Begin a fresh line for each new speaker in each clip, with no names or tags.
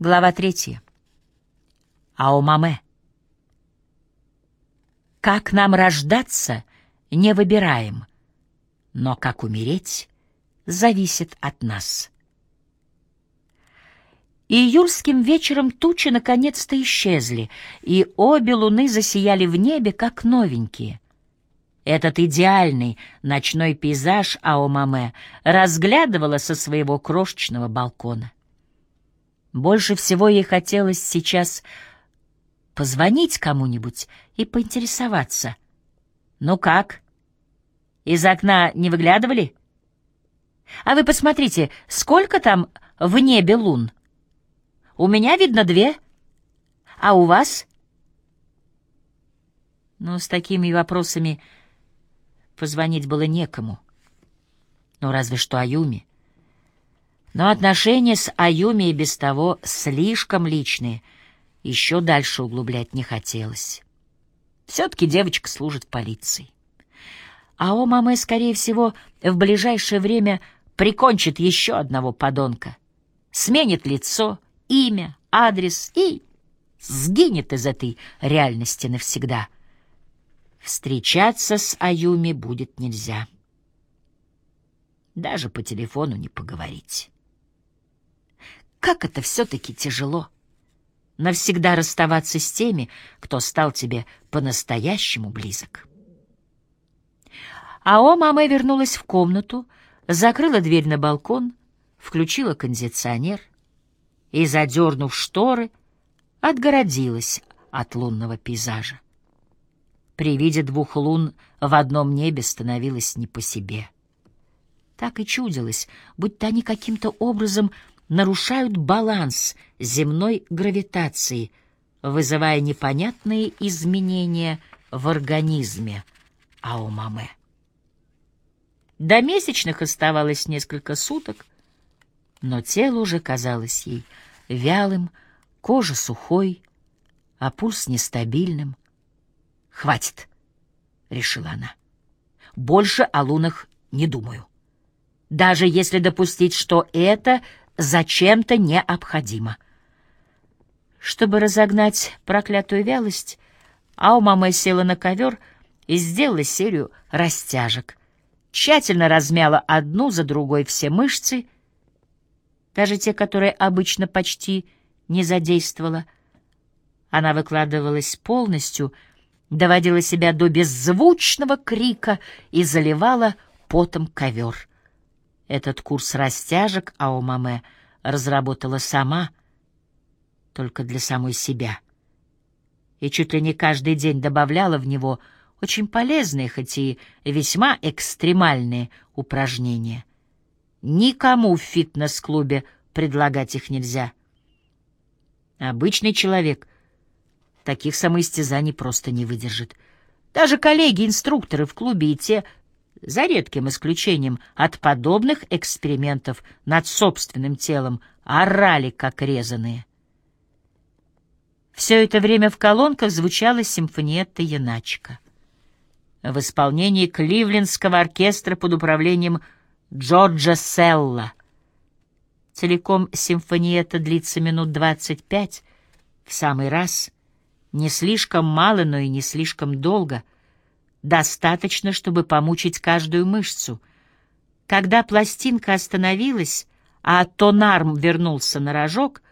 Глава третья. Аомаме. Как нам рождаться, не выбираем, но как умереть, зависит от нас. Июльским вечером тучи наконец-то исчезли, и обе луны засияли в небе, как новенькие. Этот идеальный ночной пейзаж Аомаме разглядывала со своего крошечного балкона. Больше всего ей хотелось сейчас позвонить кому-нибудь и поинтересоваться. «Ну как? Из окна не выглядывали? А вы посмотрите, сколько там в небе лун? У меня видно две, а у вас?» Но с такими вопросами позвонить было некому. Ну, разве что Аюми. Но отношения с Аюми и без того слишком личные, еще дальше углублять не хотелось. Все-таки девочка служит в полиции. А о маме, скорее всего, в ближайшее время прикончит еще одного подонка, сменит лицо, имя, адрес и сгинет из этой реальности навсегда. Встречаться с Аюми будет нельзя. Даже по телефону не поговорить. Как это все-таки тяжело! Навсегда расставаться с теми, кто стал тебе по-настоящему близок. Ао мама вернулась в комнату, закрыла дверь на балкон, включила кондиционер и, задернув шторы, отгородилась от лунного пейзажа. При виде двух лун в одном небе становилось не по себе. Так и чудилось, будто они каким-то образом нарушают баланс земной гравитации, вызывая непонятные изменения в организме Аумаме. До месячных оставалось несколько суток, но тело уже казалось ей вялым, кожа сухой, а пульс нестабильным. «Хватит», — решила она. «Больше о лунах не думаю. Даже если допустить, что это зачем-то необходимо. Чтобы разогнать проклятую вялость, Аумаме села на ковер и сделала серию растяжек. Тщательно размяла одну за другой все мышцы, даже те, которые обычно почти не задействовала. Она выкладывалась полностью, доводила себя до беззвучного крика и заливала потом ковер. Этот курс растяжек Аомаме разработала сама, только для самой себя. И чуть ли не каждый день добавляла в него очень полезные, хоть и весьма экстремальные упражнения. Никому в фитнес-клубе предлагать их нельзя. Обычный человек таких самоистязаний просто не выдержит. Даже коллеги-инструкторы в клубе и те за редким исключением от подобных экспериментов над собственным телом, орали как резаные. Все это время в колонках звучала симфониетта Яначка в исполнении Кливлендского оркестра под управлением Джорджа Селла. Целиком симфониетта длится минут двадцать пять, в самый раз, не слишком мало, но и не слишком долго — достаточно, чтобы помучить каждую мышцу. Когда пластинка остановилась, а тонарм вернулся на рожок,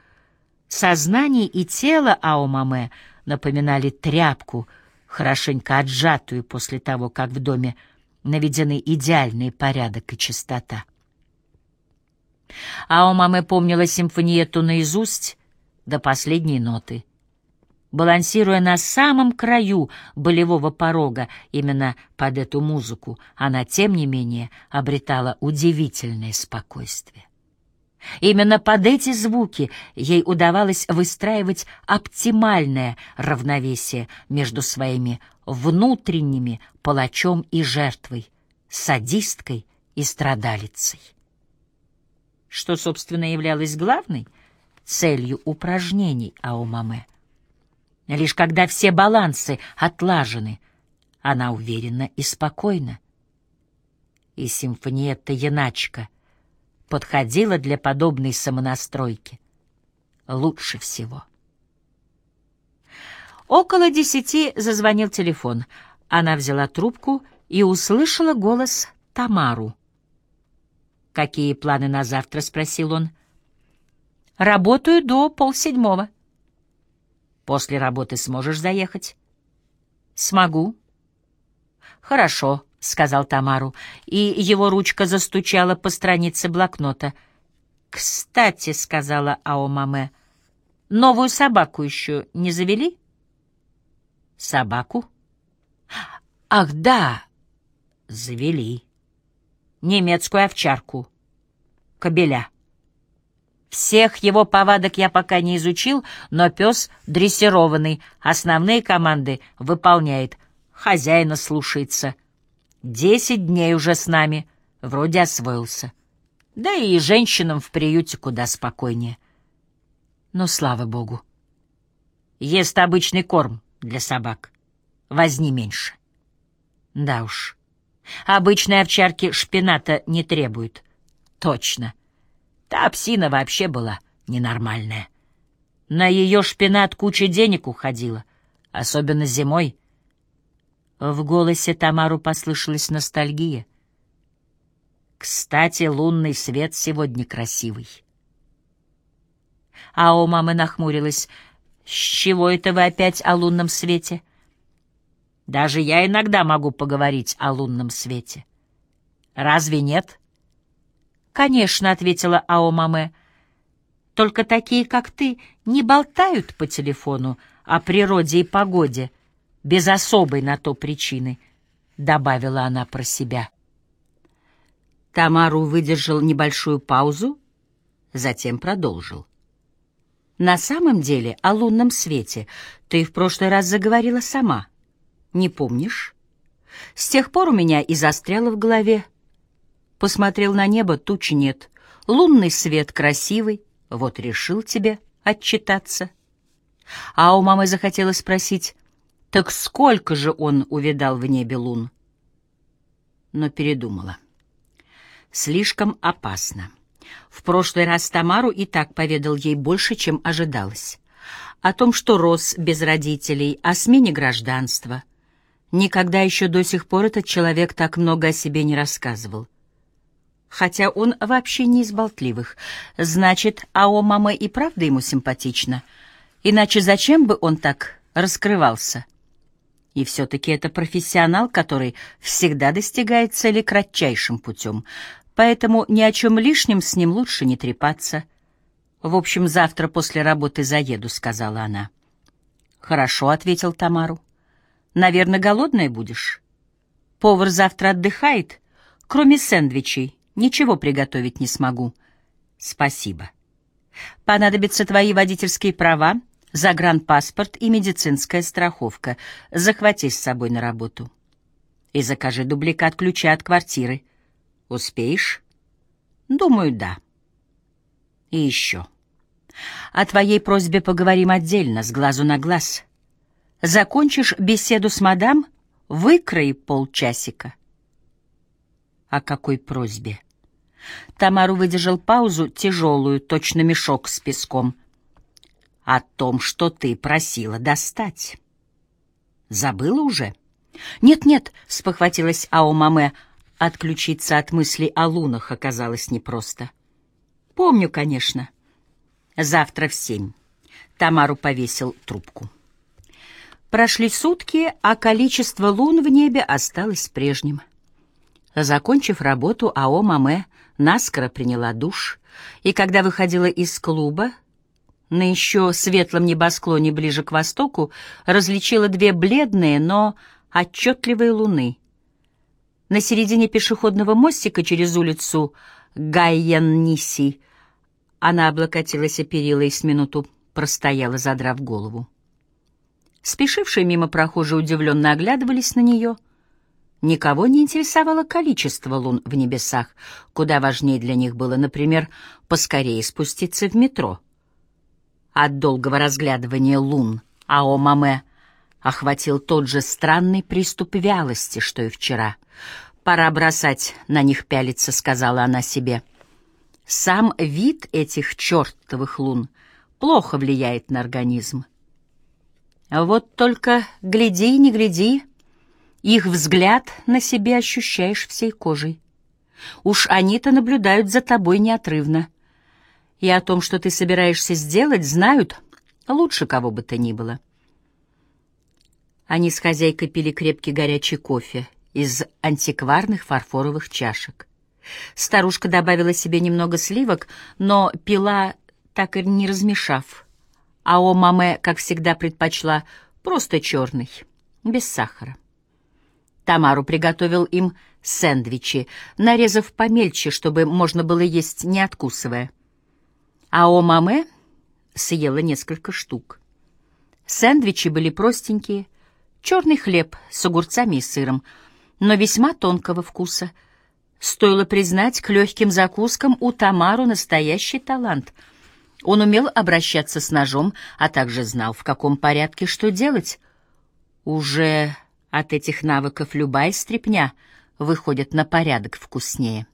сознание и тело Аомаме напоминали тряпку, хорошенько отжатую после того, как в доме наведены идеальный порядок и чистота. Аомаме помнила симфониету наизусть до последней ноты — балансируя на самом краю болевого порога именно под эту музыку, она, тем не менее, обретала удивительное спокойствие. Именно под эти звуки ей удавалось выстраивать оптимальное равновесие между своими внутренними палачом и жертвой, садисткой и страдалицей. Что, собственно, являлось главной целью упражнений Аумаме. Лишь когда все балансы отлажены, она уверена и спокойна. И симфониетта Яначка подходила для подобной самонастройки. лучше всего. Около десяти зазвонил телефон. Она взяла трубку и услышала голос Тамару. «Какие планы на завтра?» — спросил он. «Работаю до полседьмого». «После работы сможешь заехать?» «Смогу». «Хорошо», — сказал Тамару, и его ручка застучала по странице блокнота. «Кстати», — сказала Аомаме, — «новую собаку еще не завели?» «Собаку?» «Ах, да!» «Завели. Немецкую овчарку. Кобеля». Всех его повадок я пока не изучил, но пес дрессированный, основные команды выполняет, хозяина слушается. Десять дней уже с нами, вроде освоился. Да и женщинам в приюте куда спокойнее. Но слава богу. Ест обычный корм для собак. Возни меньше. Да уж. Обычные овчарки шпината не требуют. Точно. Та псина вообще была ненормальная. На ее шпинат куча денег уходила, особенно зимой. В голосе Тамару послышалась ностальгия. Кстати, лунный свет сегодня красивый. А у мамы нахмурилась. «С чего это вы опять о лунном свете?» «Даже я иногда могу поговорить о лунном свете. Разве нет?» «Конечно», — ответила Аомаме. «Только такие, как ты, не болтают по телефону о природе и погоде, без особой на то причины», — добавила она про себя. Тамару выдержал небольшую паузу, затем продолжил. «На самом деле о лунном свете ты в прошлый раз заговорила сама. Не помнишь? С тех пор у меня и застряло в голове. Посмотрел на небо, тучи нет. Лунный свет красивый, вот решил тебе отчитаться. А у мамы захотелось спросить, так сколько же он увидал в небе лун? Но передумала. Слишком опасно. В прошлый раз Тамару и так поведал ей больше, чем ожидалось. О том, что рос без родителей, о смене гражданства. Никогда еще до сих пор этот человек так много о себе не рассказывал хотя он вообще не из болтливых. Значит, Ао мама и правда ему симпатична. Иначе зачем бы он так раскрывался? И все-таки это профессионал, который всегда достигает цели кратчайшим путем, поэтому ни о чем лишнем с ним лучше не трепаться. «В общем, завтра после работы заеду», — сказала она. «Хорошо», — ответил Тамару. «Наверное, голодная будешь? Повар завтра отдыхает, кроме сэндвичей. Ничего приготовить не смогу. Спасибо. Понадобятся твои водительские права, загранпаспорт и медицинская страховка. Захвати с собой на работу. И закажи дубликат ключа от квартиры. Успеешь? Думаю, да. И еще. О твоей просьбе поговорим отдельно, с глазу на глаз. Закончишь беседу с мадам, выкрои полчасика. О какой просьбе? Тамару выдержал паузу, тяжелую, точно мешок с песком. О том, что ты просила достать. Забыла уже? Нет-нет, спохватилась Аомаме. Отключиться от мыслей о лунах оказалось непросто. Помню, конечно. Завтра в семь. Тамару повесил трубку. Прошли сутки, а количество лун в небе осталось прежним. Закончив работу, АО «Маме» наскоро приняла душ, и когда выходила из клуба, на еще светлом небосклоне ближе к востоку различила две бледные, но отчетливые луны. На середине пешеходного мостика через улицу Гайян-Ниси она облокотилась о перила и с минуту простояла, задрав голову. Спешившие мимо прохожие удивленно оглядывались на нее — Никого не интересовало количество лун в небесах, куда важнее для них было, например, поскорее спуститься в метро. От долгого разглядывания лун Ао Маме охватил тот же странный приступ вялости, что и вчера. «Пора бросать на них пялиться», — сказала она себе. Сам вид этих чертовых лун плохо влияет на организм. Вот только гляди, не гляди, их взгляд на себе ощущаешь всей кожей. Уж они-то наблюдают за тобой неотрывно. И о том, что ты собираешься сделать, знают лучше кого бы то ни было. Они с хозяйкой пили крепкий горячий кофе из антикварных фарфоровых чашек. Старушка добавила себе немного сливок, но пила, так и не размешав. А о маме, как всегда, предпочла просто черный, без сахара. Тамару приготовил им сэндвичи, нарезав помельче, чтобы можно было есть, не откусывая. А о маме съела несколько штук. Сэндвичи были простенькие, черный хлеб с огурцами и сыром, но весьма тонкого вкуса. Стоило признать, к легким закускам у Тамару настоящий талант. Он умел обращаться с ножом, а также знал, в каком порядке что делать. Уже от этих навыков любая стряпня выходит на порядок вкуснее.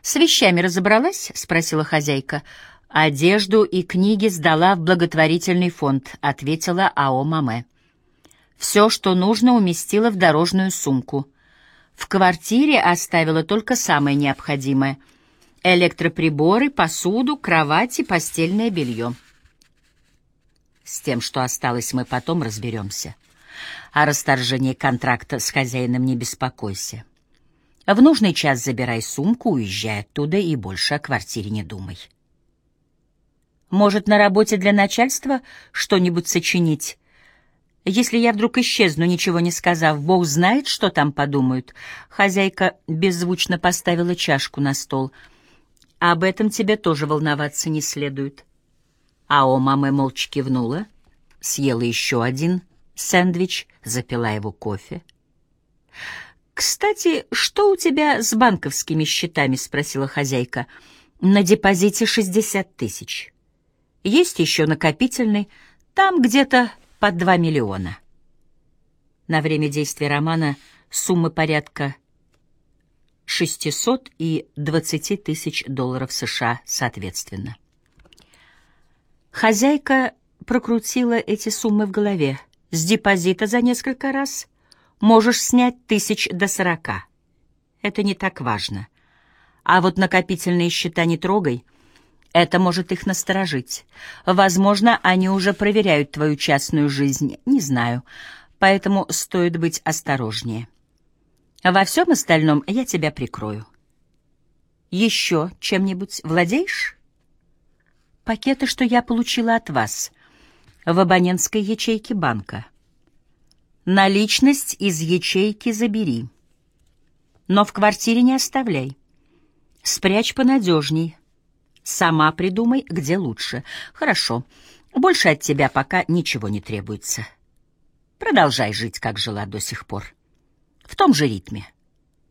«С вещами разобралась?» — спросила хозяйка. «Одежду и книги сдала в благотворительный фонд», — ответила Ао Маме. «Все, что нужно, уместила в дорожную сумку. В квартире оставила только самое необходимое — электроприборы, посуду, кровати, постельное белье. С тем, что осталось, мы потом разберемся». О расторжении контракта с хозяином не беспокойся. В нужный час забирай сумку, уезжай оттуда и больше о квартире не думай. Может, на работе для начальства что-нибудь сочинить? Если я вдруг исчезну, ничего не сказав, Бог знает, что там подумают. Хозяйка беззвучно поставила чашку на стол. Об этом тебе тоже волноваться не следует. А о мамы молча кивнула, съела еще один сэндвич, запила его кофе. «Кстати, что у тебя с банковскими счетами?» — спросила хозяйка. «На депозите шестьдесят тысяч. Есть еще накопительный, там где-то под два миллиона». На время действия романа суммы порядка 600 и 20 тысяч долларов США соответственно. Хозяйка прокрутила эти суммы в голове. С депозита за несколько раз можешь снять тысяч до сорока. Это не так важно. А вот накопительные счета не трогай. Это может их насторожить. Возможно, они уже проверяют твою частную жизнь, не знаю. Поэтому стоит быть осторожнее. Во всем остальном я тебя прикрою. Еще чем-нибудь владеешь? Пакеты, что я получила от вас — в абонентской ячейке банка. Наличность из ячейки забери. Но в квартире не оставляй. Спрячь понадежней. Сама придумай, где лучше. Хорошо. Больше от тебя пока ничего не требуется. Продолжай жить, как жила до сих пор. В том же ритме,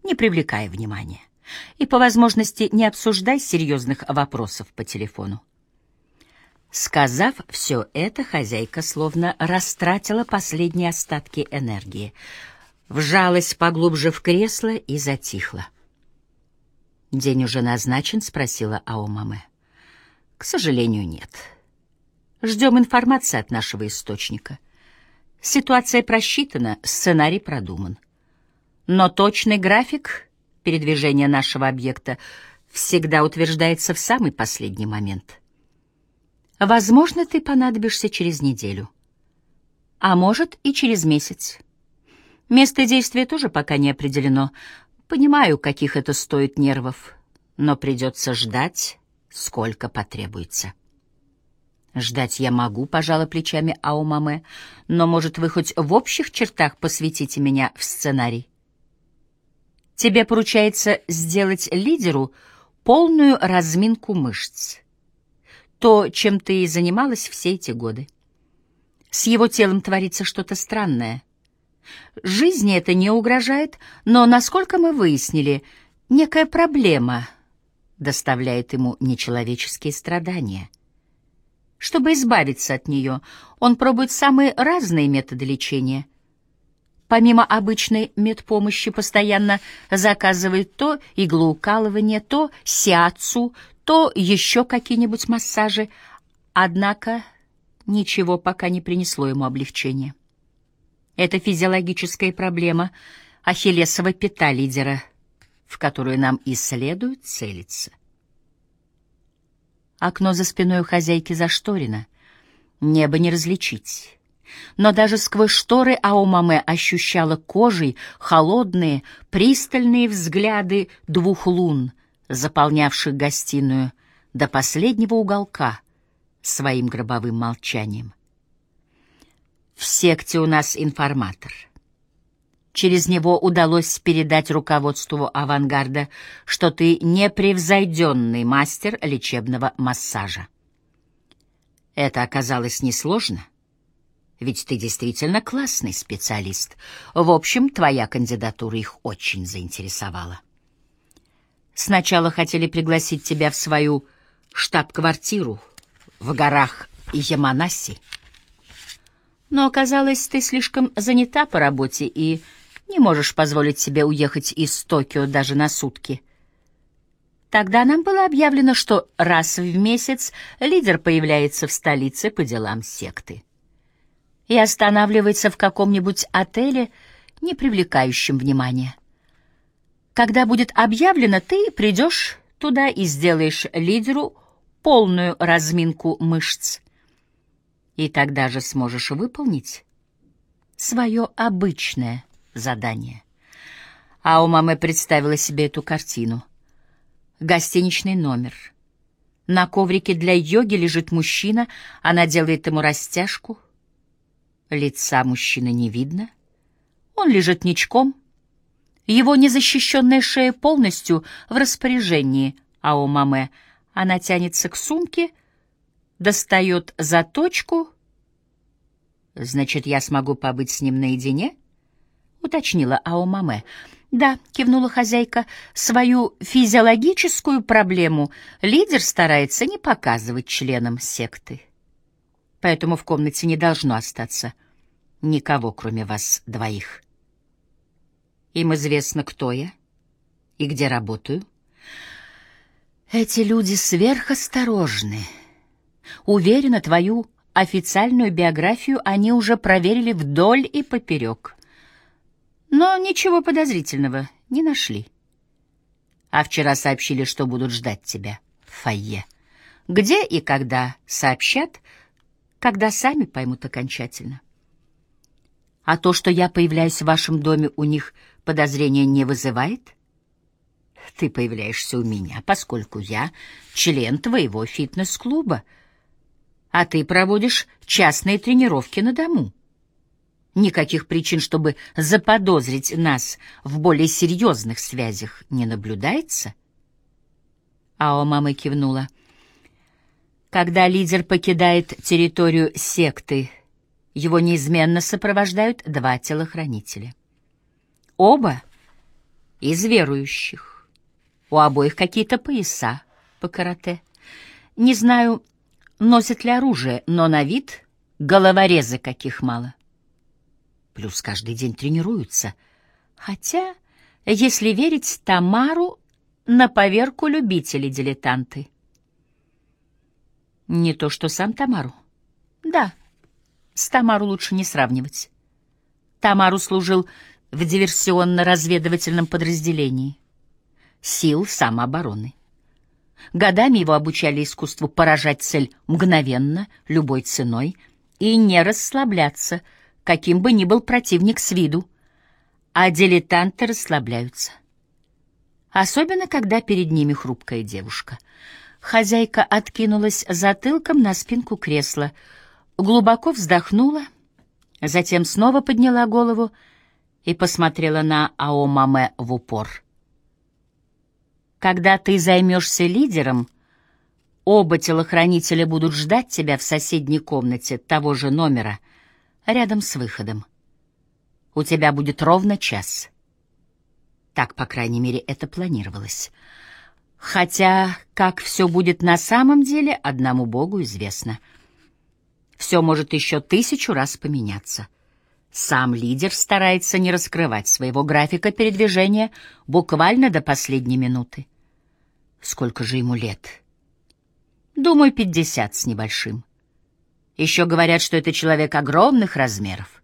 не привлекая внимания. И по возможности не обсуждай серьезных вопросов по телефону. Сказав все это, хозяйка словно растратила последние остатки энергии, вжалась поглубже в кресло и затихла. «День уже назначен?» — спросила Аомаме. «К сожалению, нет. Ждем информации от нашего источника. Ситуация просчитана, сценарий продуман. Но точный график передвижения нашего объекта всегда утверждается в самый последний момент». Возможно, ты понадобишься через неделю. А может, и через месяц. Место действия тоже пока не определено. Понимаю, каких это стоит нервов, но придется ждать, сколько потребуется. Ждать я могу, пожала плечами Аумаме, но, может, вы хоть в общих чертах посвятите меня в сценарий? Тебе поручается сделать лидеру полную разминку мышц то, чем ты и занималась все эти годы. С его телом творится что-то странное. Жизни это не угрожает, но, насколько мы выяснили, некая проблема доставляет ему нечеловеческие страдания. Чтобы избавиться от нее, он пробует самые разные методы лечения. Помимо обычной медпомощи постоянно заказывает то иглоукалывание, то сиацу, то еще какие-нибудь массажи, Однако ничего пока не принесло ему облегчения. Это физиологическая проблема Ахиллесова пята лидера, в которую нам и следует целиться. Окно за спиной у хозяйки зашторено, небо не различить. Но даже сквозь шторы Аомаме ощущала кожей холодные, пристальные взгляды двух лун, заполнявших гостиную до последнего уголка своим гробовым молчанием. В секте у нас информатор. Через него удалось передать руководству авангарда, что ты непревзойденный мастер лечебного массажа. Это оказалось несложно, ведь ты действительно классный специалист. В общем, твоя кандидатура их очень заинтересовала. Сначала хотели пригласить тебя в свою штаб-квартиру в горах Яманаси. Но оказалось, ты слишком занята по работе и не можешь позволить себе уехать из Токио даже на сутки. Тогда нам было объявлено, что раз в месяц лидер появляется в столице по делам секты и останавливается в каком-нибудь отеле, не привлекающем внимания. Когда будет объявлено, ты придешь туда и сделаешь лидеру полную разминку мышц. И тогда же сможешь выполнить свое обычное задание. А у мамы представила себе эту картину. Гостиничный номер. На коврике для йоги лежит мужчина, она делает ему растяжку. Лица мужчины не видно. Он лежит ничком. Его незащищенная шея полностью в распоряжении Ао Маме. Она тянется к сумке, достает заточку. Значит, я смогу побыть с ним наедине? —— уточнила Аомаме. «Да», — кивнула хозяйка, — «свою физиологическую проблему лидер старается не показывать членам секты. Поэтому в комнате не должно остаться никого, кроме вас двоих. Им известно, кто я и где работаю. Эти люди сверхосторожны. Уверена, твою официальную биографию они уже проверили вдоль и поперек. Но ничего подозрительного не нашли. А вчера сообщили, что будут ждать тебя в фойе. Где и когда сообщат, когда сами поймут окончательно. А то, что я появляюсь в вашем доме, у них подозрения не вызывает? Ты появляешься у меня, поскольку я член твоего фитнес-клуба, а ты проводишь частные тренировки на дому. Никаких причин, чтобы заподозрить нас в более серьезных связях, не наблюдается? Ао мама кивнула. Когда лидер покидает территорию секты, его неизменно сопровождают два телохранителя. Оба из верующих. У обоих какие-то пояса по карате. Не знаю, носят ли оружие, но на вид головорезы каких мало плюс каждый день тренируются. Хотя, если верить Тамару, на поверку любители-дилетанты. Не то что сам Тамару. Да, с Тамару лучше не сравнивать. Тамару служил в диверсионно-разведывательном подразделении сил самообороны. Годами его обучали искусству поражать цель мгновенно, любой ценой, и не расслабляться — каким бы ни был противник с виду, а дилетанты расслабляются. Особенно, когда перед ними хрупкая девушка. Хозяйка откинулась затылком на спинку кресла, глубоко вздохнула, затем снова подняла голову и посмотрела на Аомаме в упор. «Когда ты займешься лидером, оба телохранителя будут ждать тебя в соседней комнате того же номера — рядом с выходом. У тебя будет ровно час. Так, по крайней мере, это планировалось. Хотя, как все будет на самом деле, одному Богу известно. Все может еще тысячу раз поменяться. Сам лидер старается не раскрывать своего графика передвижения буквально до последней минуты. Сколько же ему лет? Думаю, пятьдесят с небольшим. Еще говорят, что это человек огромных размеров.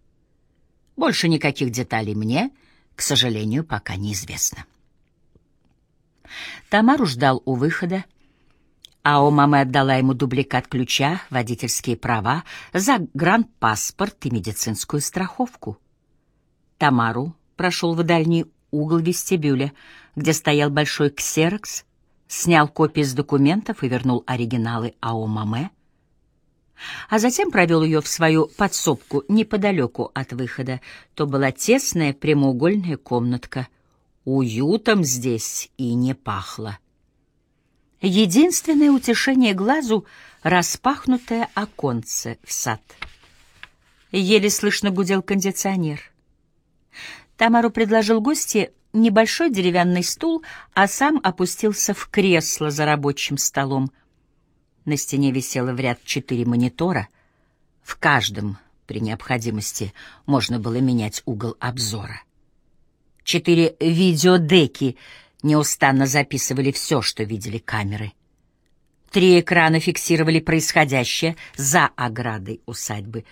Больше никаких деталей мне, к сожалению, пока неизвестно. Тамару ждал у выхода, а у мамы отдала ему дубликат ключа, водительские права, загранпаспорт и медицинскую страховку. Тамару прошел в дальний угол вестибюля, где стоял большой ксерокс, снял копии с документов и вернул оригиналы АО «Маме», а затем провел ее в свою подсобку неподалеку от выхода. То была тесная прямоугольная комнатка. Уютом здесь и не пахло. Единственное утешение глазу — распахнутое оконце в сад. Еле слышно гудел кондиционер. Тамару предложил гости небольшой деревянный стул, а сам опустился в кресло за рабочим столом — на стене висело в ряд четыре монитора. В каждом, при необходимости, можно было менять угол обзора. Четыре видеодеки неустанно записывали все, что видели камеры. Три экрана фиксировали происходящее за оградой усадьбы.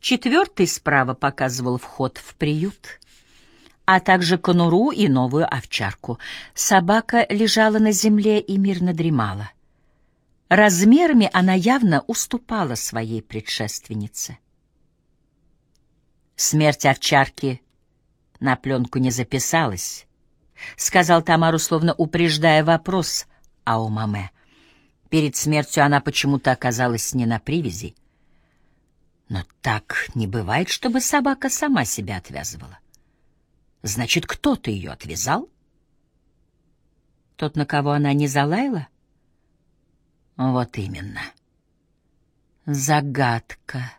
Четвертый справа показывал вход в приют, а также конуру и новую овчарку. Собака лежала на земле и мирно дремала. Размерами она явно уступала своей предшественнице. Смерть овчарки на пленку не записалась, — сказал Тамару, словно упреждая вопрос о маме. Перед смертью она почему-то оказалась не на привязи. Но так не бывает, чтобы собака сама себя отвязывала. Значит, кто-то ее отвязал? Тот, на кого она не залаяла? — вот именно. Загадка.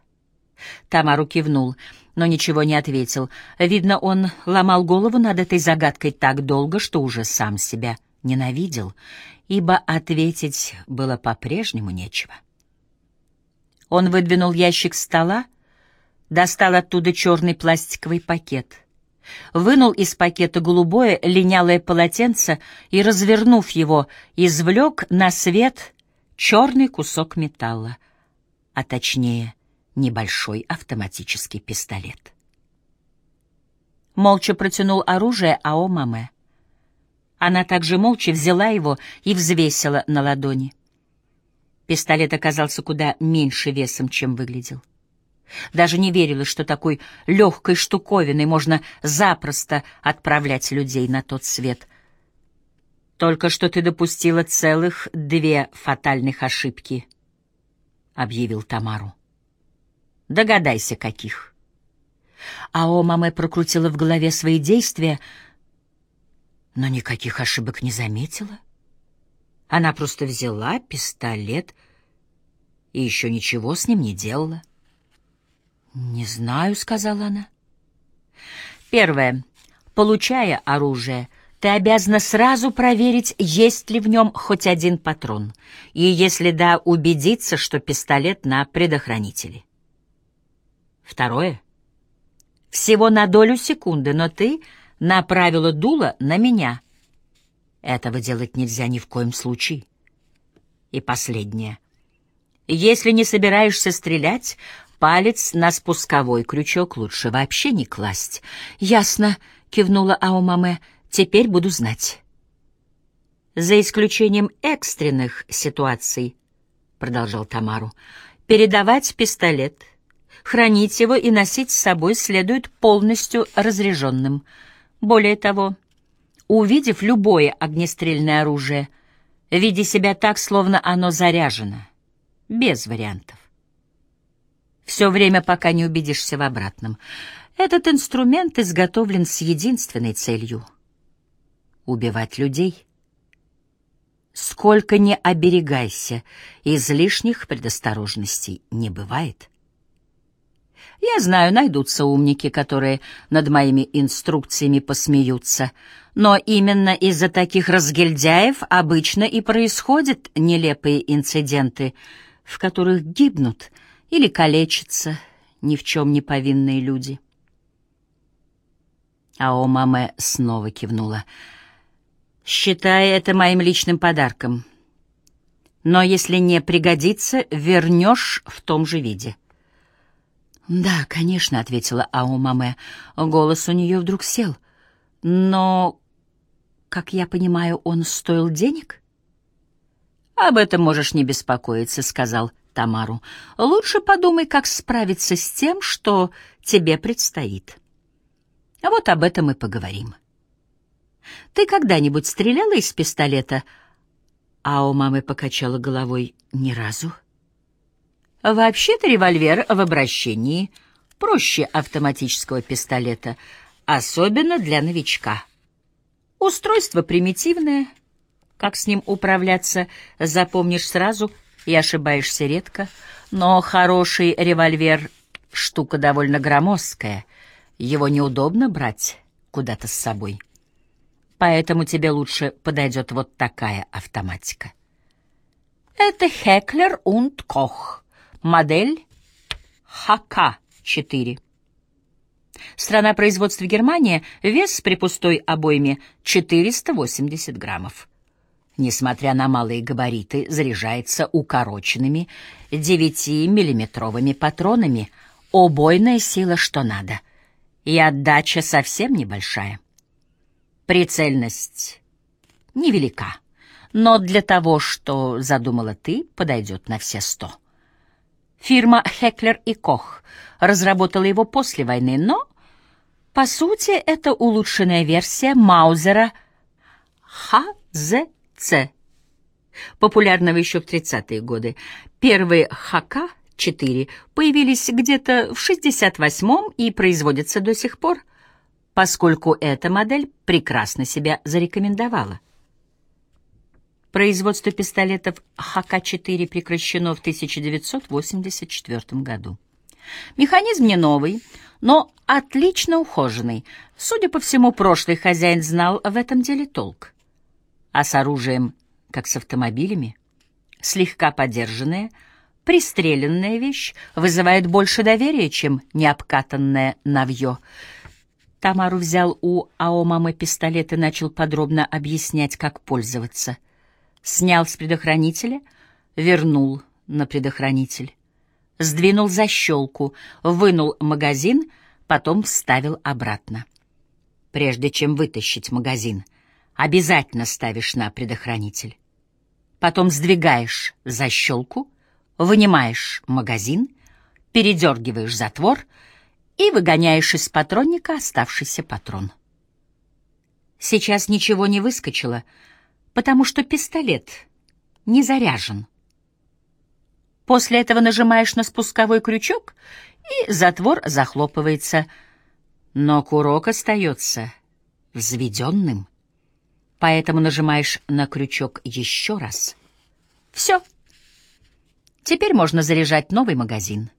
Тамару кивнул, но ничего не ответил. Видно, он ломал голову над этой загадкой так долго, что уже сам себя ненавидел, ибо ответить было по-прежнему нечего. Он выдвинул ящик стола, достал оттуда черный пластиковый пакет — вынул из пакета голубое линялое полотенце и, развернув его, извлек на свет черный кусок металла, а точнее небольшой автоматический пистолет. Молча протянул оружие Ао Маме. Она также молча взяла его и взвесила на ладони. Пистолет оказался куда меньше весом, чем выглядел. Даже не верилось, что такой легкой штуковиной можно запросто отправлять людей на тот свет — только что ты допустила целых две фатальных ошибки, — объявил Тамару. Догадайся, каких. Ао Маме прокрутила в голове свои действия, но никаких ошибок не заметила. Она просто взяла пистолет и еще ничего с ним не делала. «Не знаю», — сказала она. Первое. Получая оружие — ты обязана сразу проверить, есть ли в нем хоть один патрон, и, если да, убедиться, что пистолет на предохранителе. Второе. Всего на долю секунды, но ты направила дуло на меня. Этого делать нельзя ни в коем случае. И последнее. Если не собираешься стрелять, палец на спусковой крючок лучше вообще не класть. «Ясно», — кивнула Аумаме, — Теперь буду знать. За исключением экстренных ситуаций, продолжал Тамару, передавать пистолет, хранить его и носить с собой следует полностью разряженным. Более того, увидев любое огнестрельное оружие, веди себя так, словно оно заряжено, без вариантов. Все время, пока не убедишься в обратном. Этот инструмент изготовлен с единственной целью — убивать людей. Сколько не оберегайся, излишних предосторожностей не бывает. Я знаю, найдутся умники, которые над моими инструкциями посмеются, но именно из-за таких разгильдяев обычно и происходят нелепые инциденты, в которых гибнут или калечатся ни в чем не повинные люди. А о маме снова кивнула — Считай это моим личным подарком. Но если не пригодится, вернешь в том же виде. «Да, конечно», — ответила Аумаме. Голос у нее вдруг сел. «Но, как я понимаю, он стоил денег?» «Об этом можешь не беспокоиться», — сказал Тамару. «Лучше подумай, как справиться с тем, что тебе предстоит. Вот об этом и поговорим». «Ты когда-нибудь стреляла из пистолета?» А у покачала головой ни разу. Вообще-то револьвер в обращении проще автоматического пистолета, особенно для новичка. Устройство примитивное, как с ним управляться, запомнишь сразу и ошибаешься редко, но хороший револьвер — штука довольно громоздкая, его неудобно брать куда-то с собой. Поэтому тебе лучше подойдет вот такая автоматика. Это Хеклер und Koch Модель ХК-4. Страна производства Германия, вес при пустой обойме 480 граммов. Несмотря на малые габариты, заряжается укороченными 9-миллиметровыми патронами. Убойная сила что надо. И отдача совсем небольшая. Прицельность невелика, но для того, что задумала ты, подойдет на все сто. Фирма Хеклер и Кох разработала его после войны, но, по сути, это улучшенная версия Маузера ХЗЦ, популярного еще в 30-е годы. Первые ХК-4 появились где-то в 68-м и производятся до сих пор, поскольку эта модель прекрасно себя зарекомендовала. Производство пистолетов ХК-4 прекращено в 1984 году. Механизм не новый, но отлично ухоженный. Судя по всему, прошлый хозяин знал в этом деле толк. А с оружием, как с автомобилями, слегка подержанная, пристреленная вещь вызывает больше доверия, чем необкатанное навье. Тамару взял у Аомамы пистолет и начал подробно объяснять, как пользоваться — Снял с предохранителя, вернул на предохранитель. Сдвинул защелку, вынул магазин, потом вставил обратно. Прежде чем вытащить магазин, обязательно ставишь на предохранитель. Потом сдвигаешь защелку, вынимаешь магазин, передергиваешь затвор и выгоняешь из патронника оставшийся патрон. Сейчас ничего не выскочило — потому что пистолет не заряжен. После этого нажимаешь на спусковой крючок, и затвор захлопывается, но курок остается взведенным. Поэтому нажимаешь на крючок еще раз. Все. Теперь можно заряжать новый магазин.